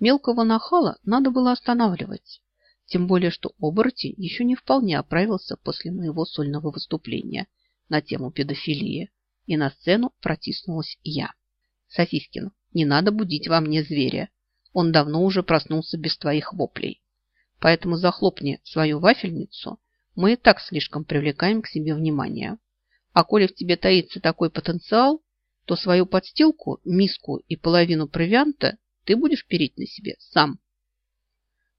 Мелкого нахала надо было останавливать. Тем более, что оборотень еще не вполне оправился после моего сольного выступления на тему педофилии. И на сцену протиснулась я. Сосискин, не надо будить во мне зверя. Он давно уже проснулся без твоих воплей. Поэтому захлопни свою вафельницу. Мы и так слишком привлекаем к себе внимание. А коли в тебе таится такой потенциал, то свою подстилку, миску и половину провианта ты будешь переть на себе сам.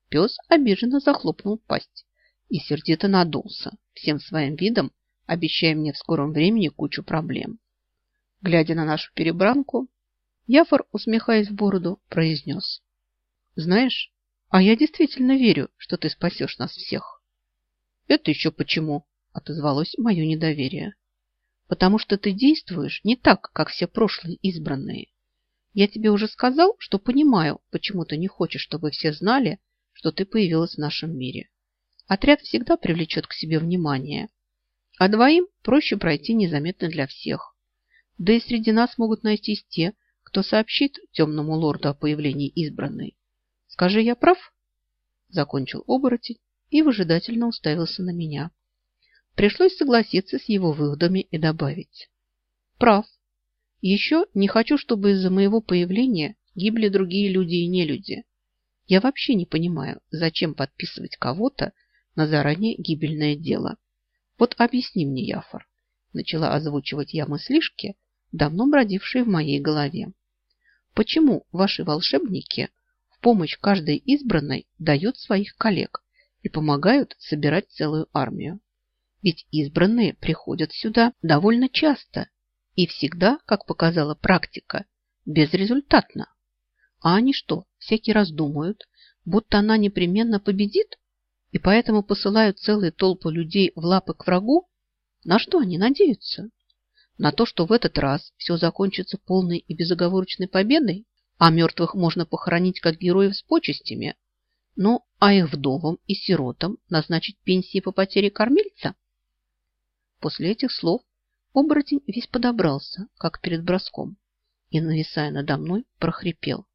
Пес обиженно захлопнул пасть и сердито надулся, всем своим видом обещая мне в скором времени кучу проблем. Глядя на нашу перебранку, Яфор, усмехаясь в бороду, произнес. «Знаешь, а я действительно верю, что ты спасешь нас всех». «Это еще почему?» – отозвалось мое недоверие. «Потому что ты действуешь не так, как все прошлые избранные. Я тебе уже сказал, что понимаю, почему ты не хочешь, чтобы все знали, что ты появилась в нашем мире. Отряд всегда привлечет к себе внимание, а двоим проще пройти незаметно для всех. Да и среди нас могут найтись те, кто сообщит темному лорду о появлении избранной. Скажи, я прав? Закончил оборотень и выжидательно уставился на меня. Пришлось согласиться с его выводами и добавить. Прав. Еще не хочу, чтобы из-за моего появления гибли другие люди и нелюди. Я вообще не понимаю, зачем подписывать кого-то на заранее гибельное дело. Вот объясни мне, Яфор, начала озвучивать я мыслишки, давно бродившие в моей голове. Почему ваши волшебники в помощь каждой избранной дают своих коллег и помогают собирать целую армию? Ведь избранные приходят сюда довольно часто и всегда, как показала практика, безрезультатно. А они что, всякий раз думают, будто она непременно победит? И поэтому посылают целые толпы людей в лапы к врагу? На что они надеются? На то, что в этот раз все закончится полной и безоговорочной победой, а мертвых можно похоронить как героев с почестями, ну, а их вдовам и сиротам назначить пенсии по потере кормильца? После этих слов Оборотень весь подобрался, как перед броском, и, нависая надо мной, прохрипел.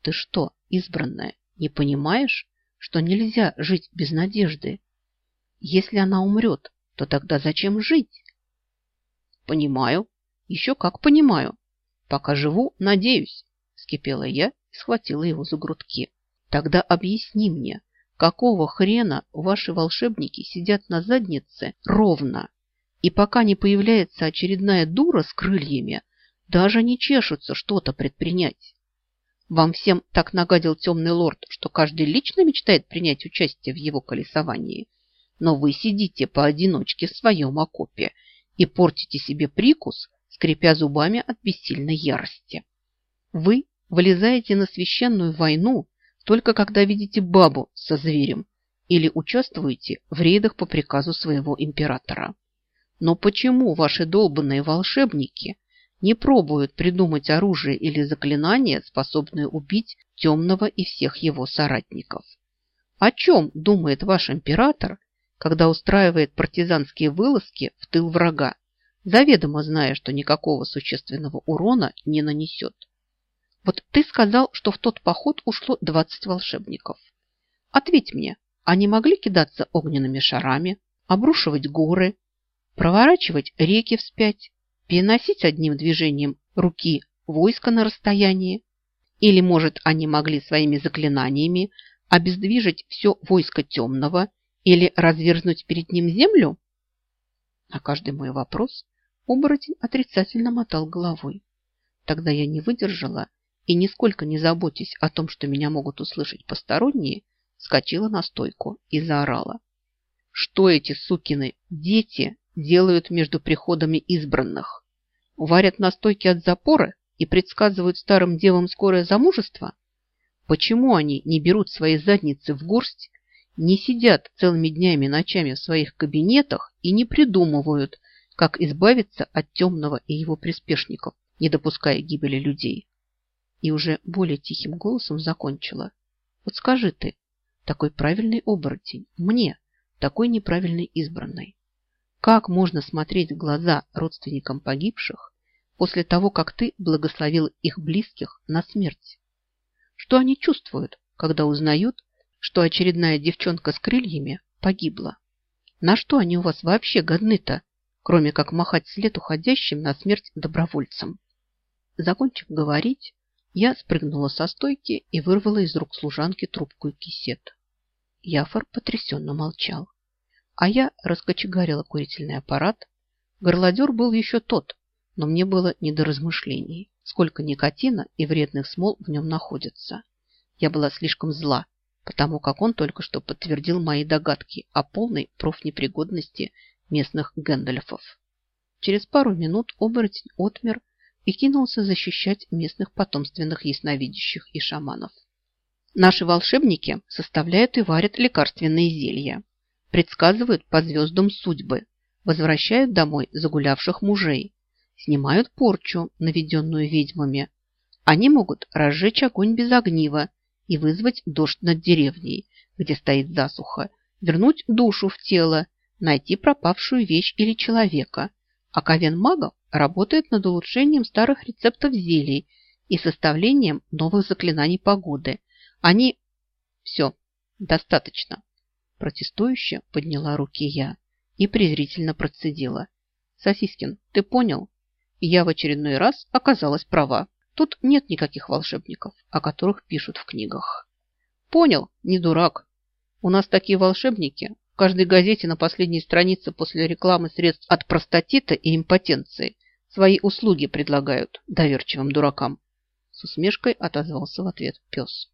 «Ты что, избранная, не понимаешь, что нельзя жить без надежды? Если она умрет, то тогда зачем жить?» «Понимаю, еще как понимаю. Пока живу, надеюсь», – скипела я и схватила его за грудки. «Тогда объясни мне, какого хрена ваши волшебники сидят на заднице ровно?» И пока не появляется очередная дура с крыльями, даже не чешутся что-то предпринять. Вам всем так нагадил темный лорд, что каждый лично мечтает принять участие в его колесовании. Но вы сидите поодиночке в своем окопе и портите себе прикус, скрипя зубами от бессильной ярости. Вы вылезаете на священную войну только когда видите бабу со зверем или участвуете в рейдах по приказу своего императора. Но почему ваши долбанные волшебники не пробуют придумать оружие или заклинание, способное убить темного и всех его соратников? О чем думает ваш император, когда устраивает партизанские вылазки в тыл врага, заведомо зная, что никакого существенного урона не нанесет? Вот ты сказал, что в тот поход ушло 20 волшебников. Ответь мне, они могли кидаться огненными шарами, обрушивать горы, проворачивать реки вспять, переносить одним движением руки войско на расстоянии. Или, может, они могли своими заклинаниями обездвижить все войско темного или разверзнуть перед ним землю? На каждый мой вопрос оборотень отрицательно мотал головой. Тогда я не выдержала и, нисколько не заботясь о том, что меня могут услышать посторонние, скочила на стойку и заорала. Что эти сукины дети делают между приходами избранных? Варят настойки от запора и предсказывают старым девам скорое замужество? Почему они не берут свои задницы в горсть, не сидят целыми днями и ночами в своих кабинетах и не придумывают, как избавиться от темного и его приспешников, не допуская гибели людей? И уже более тихим голосом закончила. Вот скажи ты, такой правильный оборотень, мне, такой неправильной избранной. Как можно смотреть в глаза родственникам погибших после того, как ты благословил их близких на смерть? Что они чувствуют, когда узнают, что очередная девчонка с крыльями погибла? На что они у вас вообще годны-то, кроме как махать след уходящим на смерть добровольцам? Закончив говорить, я спрыгнула со стойки и вырвала из рук служанки трубку и кисет. Яфор потрясенно молчал. А я раскочегарила курительный аппарат. Горлодер был еще тот, но мне было не до размышлений, сколько никотина и вредных смол в нем находится. Я была слишком зла, потому как он только что подтвердил мои догадки о полной профнепригодности местных гэндальфов. Через пару минут оборотень отмер и кинулся защищать местных потомственных ясновидящих и шаманов. Наши волшебники составляют и варят лекарственные зелья, предсказывают по звездам судьбы, возвращают домой загулявших мужей, снимают порчу, наведенную ведьмами. Они могут разжечь огонь без огнива и вызвать дождь над деревней, где стоит засуха, вернуть душу в тело, найти пропавшую вещь или человека. А ковен магов работает над улучшением старых рецептов зелий и составлением новых заклинаний погоды. Они... Все, достаточно. Протестующе подняла руки я и презрительно процедила. Сосискин, ты понял? Я в очередной раз оказалась права. Тут нет никаких волшебников, о которых пишут в книгах. Понял, не дурак. У нас такие волшебники в каждой газете на последней странице после рекламы средств от простатита и импотенции свои услуги предлагают доверчивым дуракам. С усмешкой отозвался в ответ пес.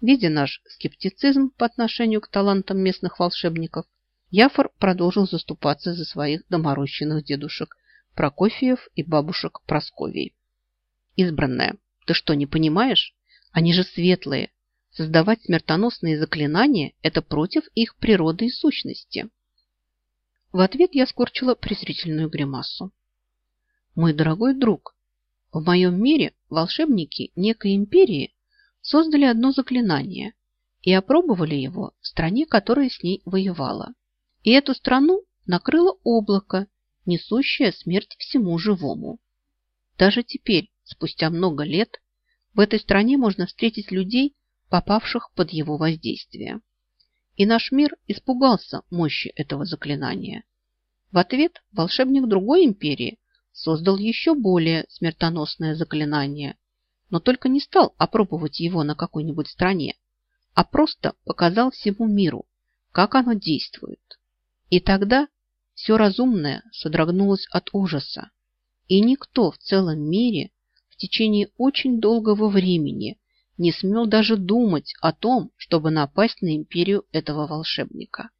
Видя наш скептицизм по отношению к талантам местных волшебников, Яфор продолжил заступаться за своих доморощенных дедушек Прокофьев и бабушек Просковий. Избранная, ты что, не понимаешь? Они же светлые, Создавать смертоносные заклинания – это против их природы и сущности. В ответ я скорчила презрительную гримасу. Мой дорогой друг, в моем мире волшебники некой империи создали одно заклинание и опробовали его в стране, которая с ней воевала. И эту страну накрыло облако, несущее смерть всему живому. Даже теперь, спустя много лет, в этой стране можно встретить людей, попавших под его воздействие. И наш мир испугался мощи этого заклинания. В ответ волшебник другой империи создал еще более смертоносное заклинание, но только не стал опробовать его на какой-нибудь стране, а просто показал всему миру, как оно действует. И тогда все разумное содрогнулось от ужаса, и никто в целом мире в течение очень долгого времени не смел даже думать о том, чтобы напасть на империю этого волшебника.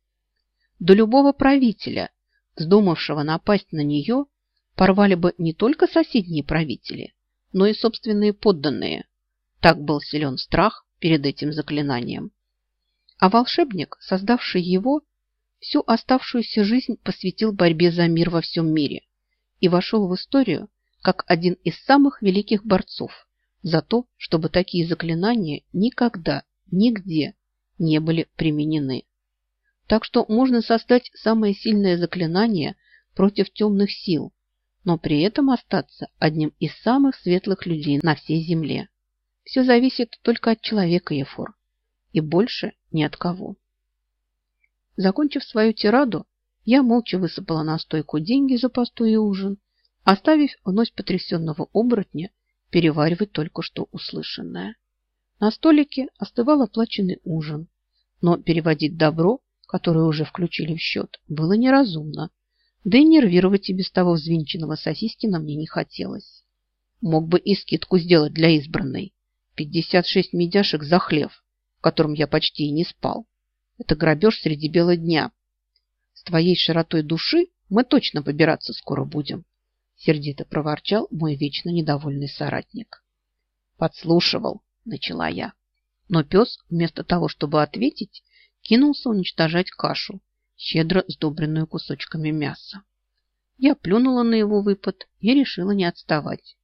До любого правителя, вздумавшего напасть на нее, порвали бы не только соседние правители, но и собственные подданные. Так был силен страх перед этим заклинанием. А волшебник, создавший его, всю оставшуюся жизнь посвятил борьбе за мир во всем мире и вошел в историю как один из самых великих борцов, за то, чтобы такие заклинания никогда, нигде не были применены. Так что можно создать самое сильное заклинание против темных сил, но при этом остаться одним из самых светлых людей на всей земле. Все зависит только от человека, Ефор, и больше ни от кого. Закончив свою тираду, я молча высыпала на стойку деньги за постой и ужин, оставив вновь потрясенного оборотня переваривать только что услышанное. На столике остывал оплаченный ужин, но переводить добро, которое уже включили в счет, было неразумно, да и нервировать и без того взвинченного Сосискина мне не хотелось. Мог бы и скидку сделать для избранной. 56 медяшек за хлев, в котором я почти и не спал. Это грабеж среди бела дня. С твоей широтой души мы точно побираться скоро будем. Сердито проворчал мой вечно недовольный соратник. Подслушивал, начала я. Но пес, вместо того, чтобы ответить, кинулся уничтожать кашу, щедро сдобренную кусочками мяса. Я плюнула на его выпад и решила не отставать.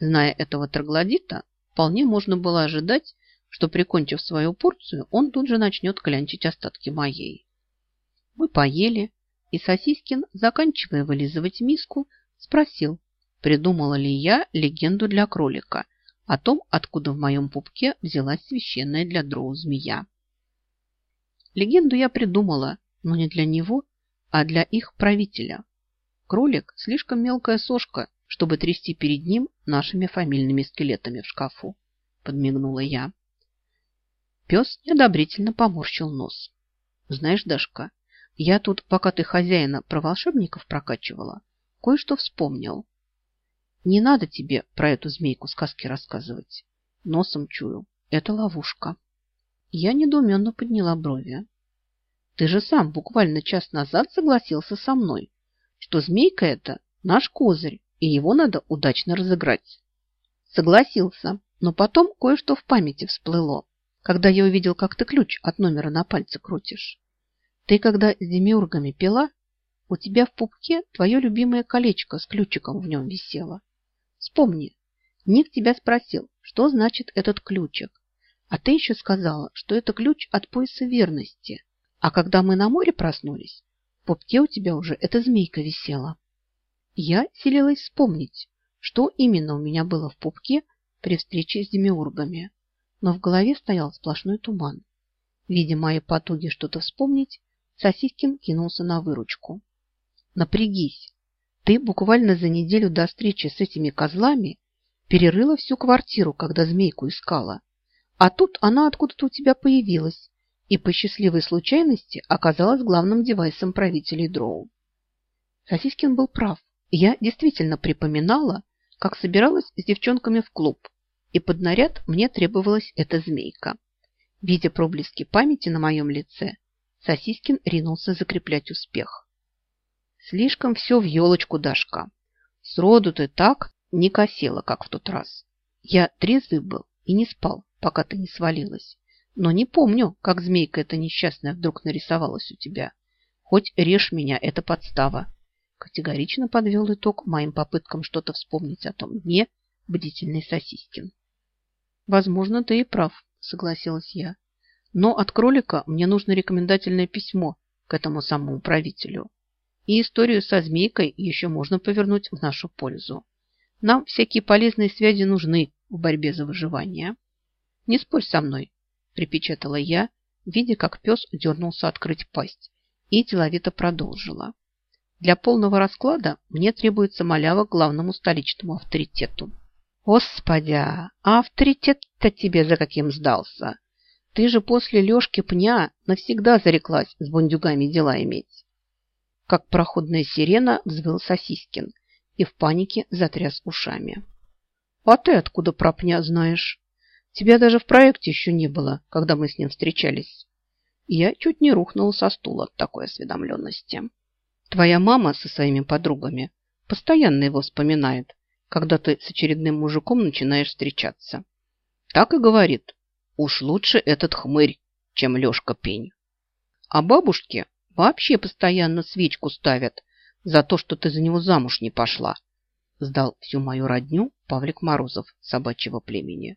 Зная этого троглодита, вполне можно было ожидать, что, прикончив свою порцию, он тут же начнет клянчить остатки моей. Мы поели, и Сосискин, заканчивая вылизывать миску, Спросил, придумала ли я легенду для кролика о том, откуда в моем пупке взялась священная для дроу змея. Легенду я придумала, но не для него, а для их правителя. Кролик – слишком мелкая сошка, чтобы трясти перед ним нашими фамильными скелетами в шкафу, подмигнула я. Пес неодобрительно поморщил нос. Знаешь, Дашка, я тут, пока ты хозяина про волшебников прокачивала, кое-что вспомнил. Не надо тебе про эту змейку сказки рассказывать. Носом чую. Это ловушка. Я недоуменно подняла брови. Ты же сам буквально час назад согласился со мной, что змейка это наш козырь, и его надо удачно разыграть. Согласился, но потом кое-что в памяти всплыло, когда я увидел, как ты ключ от номера на пальце крутишь. Ты когда с демиургами пила, у тебя в пупке твое любимое колечко с ключиком в нем висело. Вспомни, Ник тебя спросил, что значит этот ключик. А ты еще сказала, что это ключ от пояса верности. А когда мы на море проснулись, в пупке у тебя уже эта змейка висела. Я селилась вспомнить, что именно у меня было в пупке при встрече с демиургами. Но в голове стоял сплошной туман. Видя мои потуги что-то вспомнить, Сосискин кинулся на выручку. Напрягись, ты буквально за неделю до встречи с этими козлами перерыла всю квартиру, когда змейку искала. А тут она откуда-то у тебя появилась и по счастливой случайности оказалась главным девайсом правителей Дроу. Сосискин был прав. Я действительно припоминала, как собиралась с девчонками в клуб, и под наряд мне требовалась эта змейка. Видя проблески памяти на моем лице, Сосискин ринулся закреплять успех. Слишком все в елочку, Дашка. Сроду ты так не косела, как в тот раз. Я трезвый был и не спал, пока ты не свалилась. Но не помню, как змейка эта несчастная вдруг нарисовалась у тебя. Хоть режь меня, это подстава. Категорично подвел итог моим попыткам что-то вспомнить о том дне бдительный Сосискин. Возможно, ты и прав, согласилась я. Но от кролика мне нужно рекомендательное письмо к этому самому правителю. И историю со змейкой еще можно повернуть в нашу пользу. Нам всякие полезные связи нужны в борьбе за выживание. Не спорь со мной, припечатала я, видя, как пес дернулся открыть пасть, и деловито продолжила. Для полного расклада мне требуется малява главному столичному авторитету. Господи, а авторитет-то тебе за каким сдался? Ты же после Лешки пня навсегда зареклась с бундюгами дела иметь как проходная сирена взвыл Сосискин и в панике затряс ушами. «А ты откуда про пня знаешь? Тебя даже в проекте еще не было, когда мы с ним встречались». Я чуть не рухнула со стула от такой осведомленности. «Твоя мама со своими подругами постоянно его вспоминает, когда ты с очередным мужиком начинаешь встречаться. Так и говорит, уж лучше этот хмырь, чем Лешка Пень. А бабушке Вообще постоянно свечку ставят за то, что ты за него замуж не пошла. Сдал всю мою родню Павлик Морозов собачьего племени.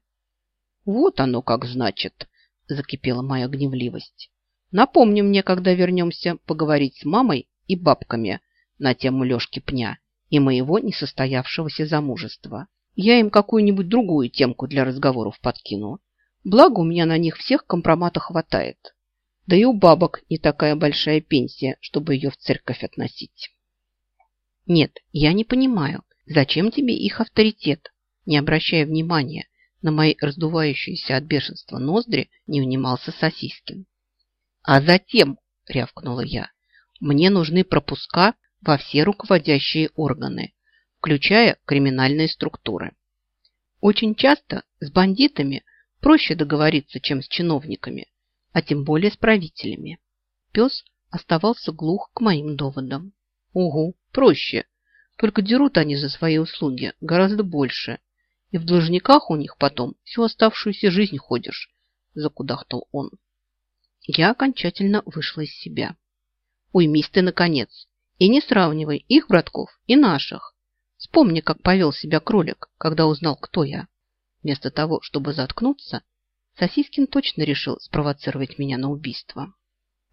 Вот оно как значит, закипела моя гневливость. Напомни мне, когда вернемся, поговорить с мамой и бабками на тему Лешки Пня и моего несостоявшегося замужества. Я им какую-нибудь другую темку для разговоров подкину. Благо, у меня на них всех компромата хватает. Да и у бабок не такая большая пенсия, чтобы ее в церковь относить. Нет, я не понимаю, зачем тебе их авторитет? Не обращая внимания на мои раздувающиеся от бешенства ноздри, не внимался Сосискин. А затем, рявкнула я, мне нужны пропуска во все руководящие органы, включая криминальные структуры. Очень часто с бандитами проще договориться, чем с чиновниками, а тем более с правителями. Пес оставался глух к моим доводам. Угу, проще. Только дерут они за свои услуги гораздо больше. И в должниках у них потом всю оставшуюся жизнь ходишь, закудахтал он. Я окончательно вышла из себя. Уймись ты, наконец, и не сравнивай их братков и наших. Вспомни, как повел себя кролик, когда узнал, кто я. Вместо того, чтобы заткнуться, Сосискин точно решил спровоцировать меня на убийство.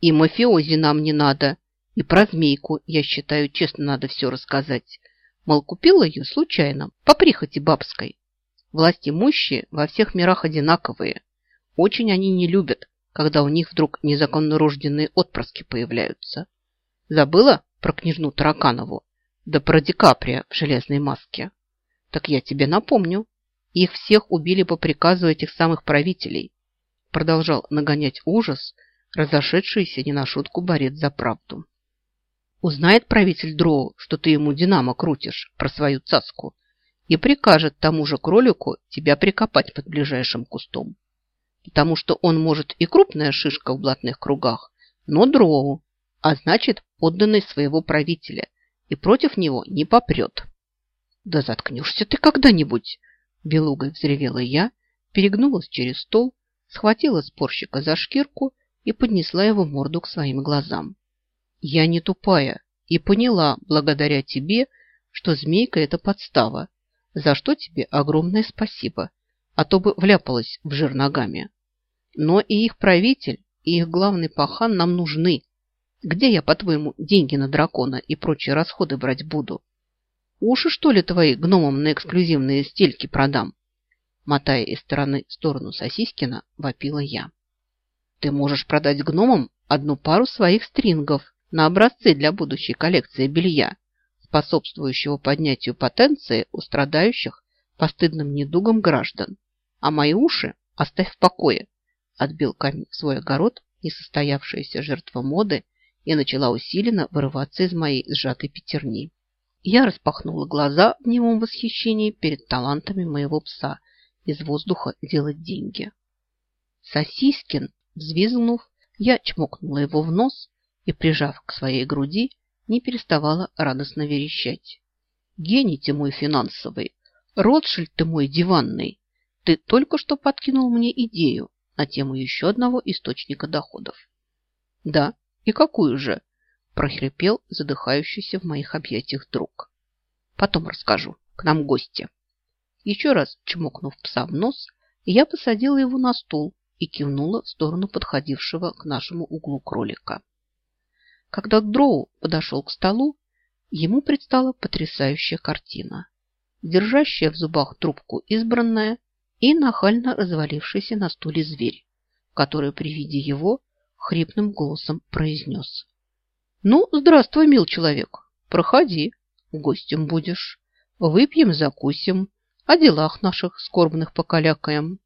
И мафиози нам не надо. И про змейку, я считаю, честно надо все рассказать. Мол, купила ее случайно, по прихоти бабской. Власть имущие во всех мирах одинаковые. Очень они не любят, когда у них вдруг незаконно рожденные отпрыски появляются. Забыла про княжну Тараканову? Да про Ди Каприо в железной маске. Так я тебе напомню. Их всех убили по приказу этих самых правителей. Продолжал нагонять ужас, разошедшийся не на шутку борец за правду. Узнает правитель Дроу, что ты ему динамо крутишь про свою цаску, и прикажет тому же кролику тебя прикопать под ближайшим кустом. Потому что он может и крупная шишка в блатных кругах, но Дроу, а значит, подданный своего правителя, и против него не попрет. «Да заткнешься ты когда-нибудь!» Белугой взревела я, перегнулась через стол, схватила спорщика за шкирку и поднесла его морду к своим глазам. Я не тупая и поняла, благодаря тебе, что змейка – это подстава, за что тебе огромное спасибо, а то бы вляпалась в жир ногами. Но и их правитель, и их главный пахан нам нужны. Где я, по-твоему, деньги на дракона и прочие расходы брать буду? Уши, что ли, твои гномам на эксклюзивные стельки продам? Мотая из стороны в сторону Сосискина, вопила я. Ты можешь продать гномам одну пару своих стрингов, на образцы для будущей коллекции белья, способствующего поднятию потенции у страдающих постыдным недугом граждан. А мои уши оставь в покое, отбил камень в свой огород несостоявшаяся жертва моды и начала усиленно вырываться из моей сжатой пятерни. Я распахнула глаза в немом восхищении перед талантами моего пса из воздуха делать деньги. Сосискин, взвизгнув, я чмокнула его в нос и, прижав к своей груди, не переставала радостно верещать. «Гений ты мой финансовый! Ротшильд ты мой диванный! Ты только что подкинул мне идею на тему еще одного источника доходов». «Да, и какую же?» – прохрипел задыхающийся в моих объятиях друг. «Потом расскажу. К нам гости». Еще раз чмокнув пса в нос, я посадила его на стул и кивнула в сторону подходившего к нашему углу кролика. Когда Дроу подошел к столу, ему предстала потрясающая картина. Держащая в зубах трубку избранная и нахально развалившийся на стуле зверь, который при виде его хрипным голосом произнес. «Ну, здравствуй, мил человек, проходи, гостем будешь, выпьем, закусим, о делах наших скорбных покалякаем».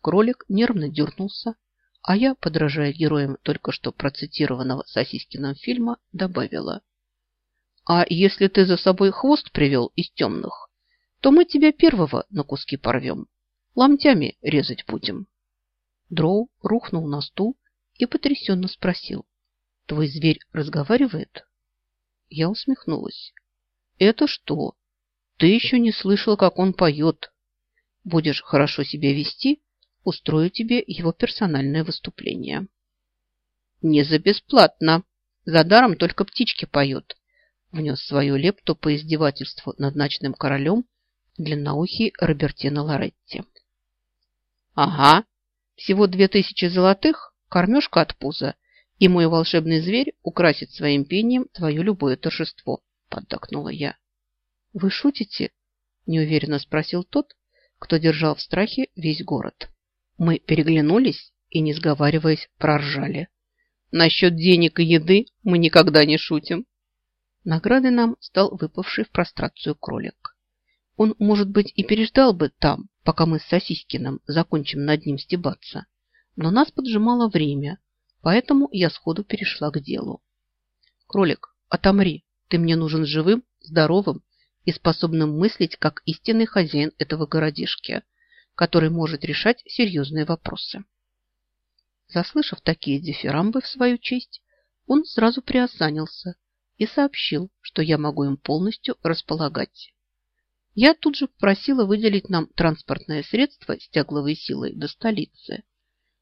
Кролик нервно дернулся, а я, подражая героям только что процитированного Сосискиным фильма, добавила. А если ты за собой хвост привел из темных, то мы тебя первого на куски порвем. Ломтями резать будем. Дроу рухнул на стул и потрясенно спросил. Твой зверь разговаривает? Я усмехнулась. Это что? Ты еще не слышал, как он поет. Будешь хорошо себя вести, устрою тебе его персональное выступление. Не за бесплатно. За даром только птички поют. Внес свою лепту по издевательству над ночным королем длинноухий Робертино Лоретти. Ага, всего две тысячи золотых, кормежка от пуза, и мой волшебный зверь украсит своим пением твое любое торжество, поддакнула я. Вы шутите? Неуверенно спросил тот, кто держал в страхе весь город. Мы переглянулись и, не сговариваясь, проржали. Насчет денег и еды мы никогда не шутим. Наградой нам стал выпавший в прострацию кролик. Он, может быть, и переждал бы там, пока мы с Сосискиным закончим над ним стебаться. Но нас поджимало время, поэтому я сходу перешла к делу. Кролик, отомри, ты мне нужен живым, здоровым и способным мыслить, как истинный хозяин этого городишки который может решать серьезные вопросы. Заслышав такие дифирамбы в свою честь, он сразу приосанился и сообщил, что я могу им полностью располагать. Я тут же попросила выделить нам транспортное средство с тягловой силой до столицы,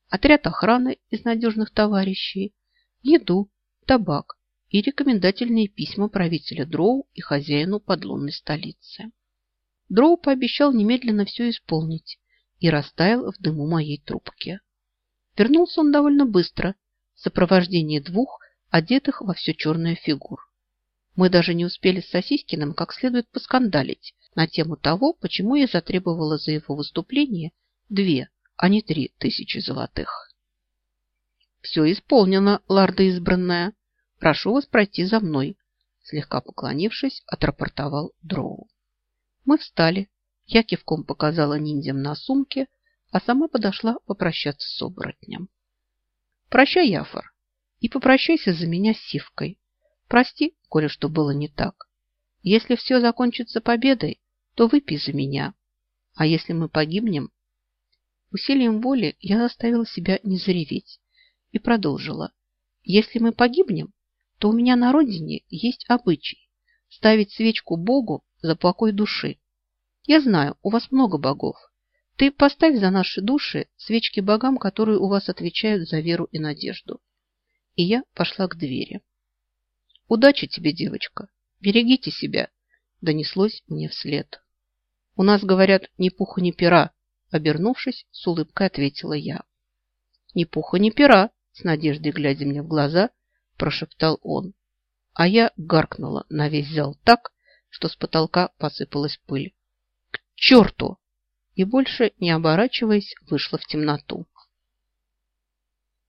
отряд охраны из надежных товарищей, еду, табак и рекомендательные письма правителя Дроу и хозяину подлунной столицы. Дроу пообещал немедленно все исполнить и растаял в дыму моей трубки. Вернулся он довольно быстро, в сопровождении двух, одетых во все черное фигур. Мы даже не успели с Сосискиным как следует поскандалить, на тему того, почему я затребовала за его выступление две, а не три тысячи золотых. «Все исполнено, ларда избранная. Прошу вас пройти за мной», слегка поклонившись, отрапортовал Дроу. Мы встали. Я кивком показала ниндзям на сумке, а сама подошла попрощаться с оборотнем. «Прощай, Яфор, и попрощайся за меня с Сивкой. Прости, коли что было не так. Если все закончится победой, то выпей за меня. А если мы погибнем, Усилием воли я заставила себя не зареветь и продолжила. Если мы погибнем, то у меня на родине есть обычай ставить свечку Богу за покой души. Я знаю, у вас много богов. Ты поставь за наши души свечки богам, которые у вас отвечают за веру и надежду. И я пошла к двери. Удачи тебе, девочка. Берегите себя, донеслось мне вслед. У нас, говорят, ни пуха, ни пера, Обернувшись, с улыбкой ответила я. «Ни пуха, ни пера!» С надеждой, глядя мне в глаза, прошептал он. А я гаркнула на весь зал так, что с потолка посыпалась пыль. «К черту!» И больше, не оборачиваясь, вышла в темноту.